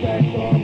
back on